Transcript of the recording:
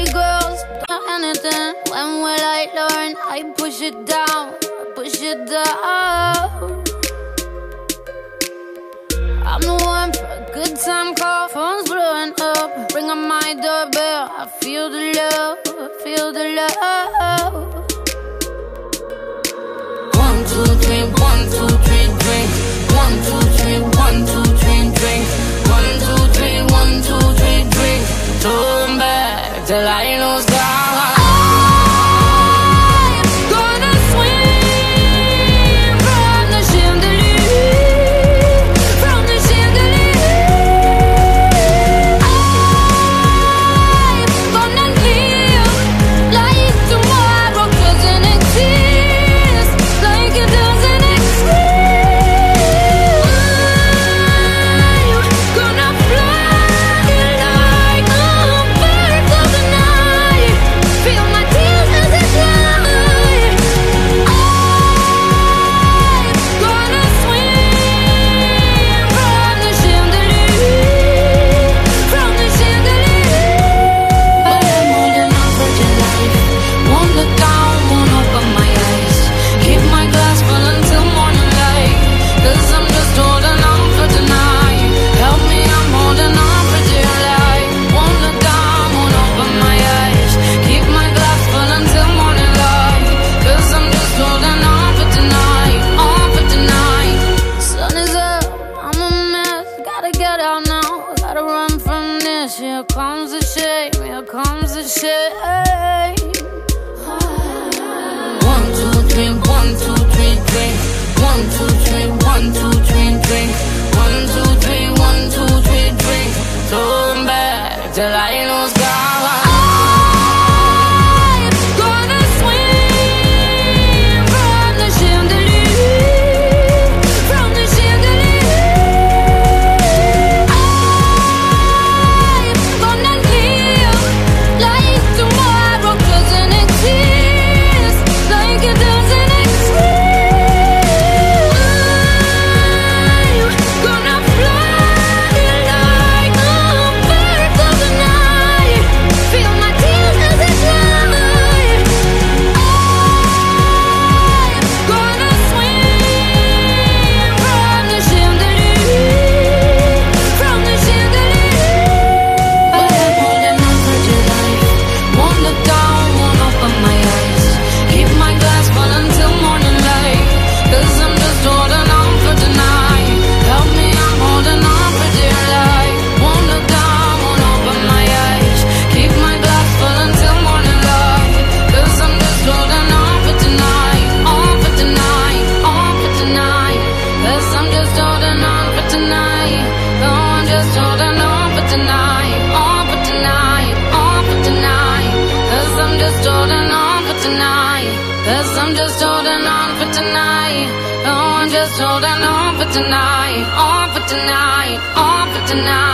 pretty girls don't anything. When will I learn? I push it down, push it down. I'm the one for a good time call, phone's blowing up. Ring on my doorbell, I feel the love, feel the love. One, two, three, one, two, three, drink. One, two, three. comes the shame, here comes the shame. One, two, three, one, two, three, drink. One, two, three, one, two, three, drink. One, two, three, one, two, three, drink. Back, till I know. I'm just holding on for tonight. Oh, I'm just holding on for tonight. On for tonight. On for tonight.